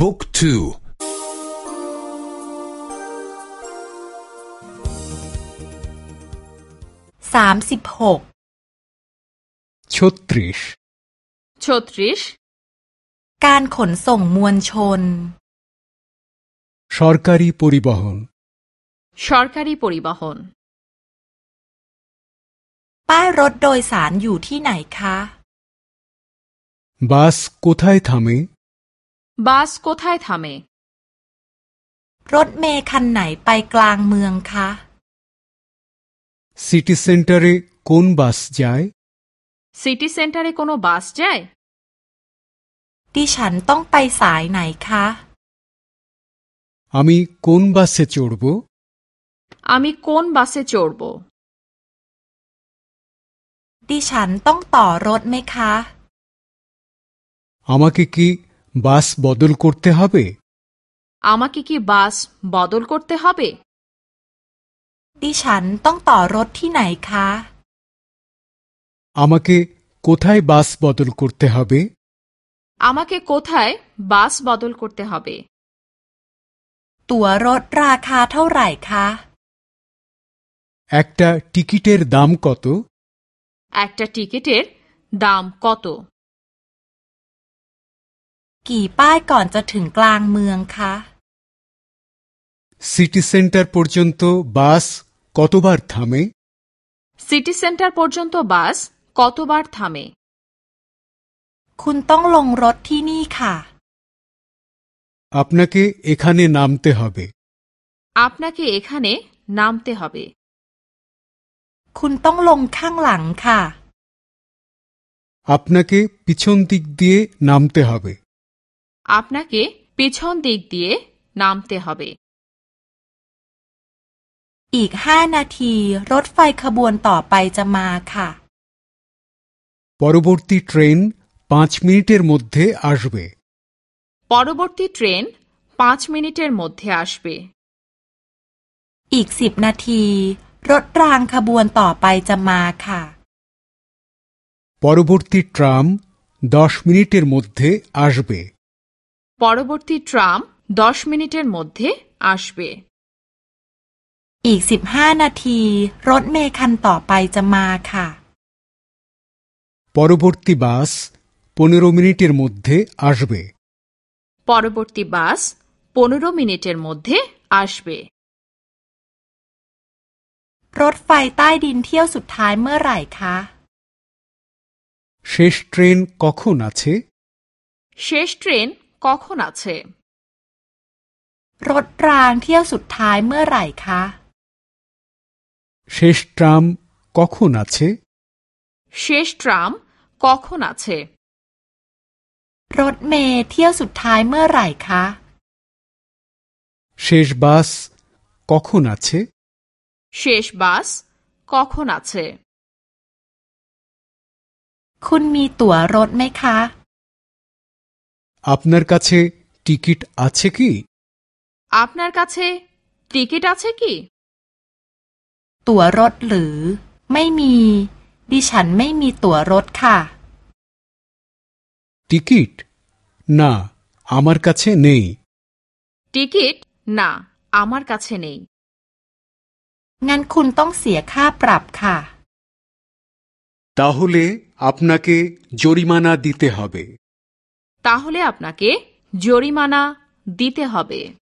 บุ๊กทู สามสิบหก ছত্রিশ ছত্রিশ การขนส่งมวลชน সরকারি পরিবহন সরকারি পরিবহন ป้ายรถโดยสารอยู่ที่ไหนคะ বাস কোথায় থামে বাস কোথায় থামে รถเมล์คันไหนไปกลางเมืองคะ সিটি সেন্টারে কোন বাস যায় সিটি সেন্টারে কোনো বাস যায় ดิฉันต้องไปสายไหนคะ আমি কোন বাসে চড়ব আমি কোন বাসে চড়ব ดิฉันต้องต่อรถไหมคะ আমাকে কি বাস বদল করতে হবে আমাকে কি বাস বদল করতে হবে ดิฉันต้องต่อรถที่ไหนคะ আমাকে কোথায় বাস বদল করতে হবে আমাকে কোথায় বাস বদল করতে হবে ตั๋วรถราคาเท่าไหร่คะ একটা টিকিটের দাম কত একটা টিকিটের দাম কত กี่ป้ายก่อนจะถึงกลางเมืองคะ সিটি সেন্টার পর্যন্ত বাস কতবার থামে সিটি সেন্টার পর্যন্ত বাস কতবার থামে คุณต้องลงรถที่นี่ค่ะ আপনাকে এখানে নামতে হবে আপনাকে এখানে নামতে হবে คุณต้องลงข้างหลังค่ะ আপনাকে পিছন দিক দিয়ে নামতে হবে আপনাকে পেছন দিক দিয়ে নামতে হবে อีกห้านาที รถไฟขบวนต่อไปจะมาค่ะ পরবর্তী ট্রেন পাঁচ মিনিটের মধ্যে আসবে পরবর্তী ট্রেন পাঁচ মিনিটের মধ্যে আসবে อีกสิบนาที รถรางขบวนต่อไปจะมาค่ะ পরবর্তী ট্রাম দশ মিনিটের মধ্যে আসবে পরবর্তী ট্রাম দশ মিনিটের মধ্যে আসবে อีกสิบห้านาที รถเมล์คันต่อไปจะมาค่ะ পরবর্তী বাস পনেরো মিনিটের মধ্যে আসবে পরবর্তী বাস পনেরো মিনিটের মধ্যে আসবে รถไฟใต้ดินเที่ยวสุดท้ายเมื่อไหร่คะ শেষ ট্রেন কখন আছে শেষ ট্রেন কখন আছে รถรางเที่ยวสุดท้ายเมื่อไหร่คะ শেষ ট্রাম কখন আছে শেষ ট্রাম কখন আছে รถเมล์เที่ยวสุดท้ายเมื่อไหร่คะ শেষ বাস কখন আছে শেষ বাস কখন আছে คุณมีตั๋วรถไหมคะ আপনার কাছে টিকিট আছে কি আপনার কাছে টিকিট আছে কি ตั๋วรถหรือ ไม่มี ดิฉันไม่มีตั๋วรถค่ะ টিকিট না আমার কাছে নেই টিকিট না আমার কাছে নেই งั้นคุณต้องเสียค่าปรับค่ะ তাহলে আপনাকে জরিমানা দিতে হবে তাহলে আপনাকে জরিমানা দিতে হবে।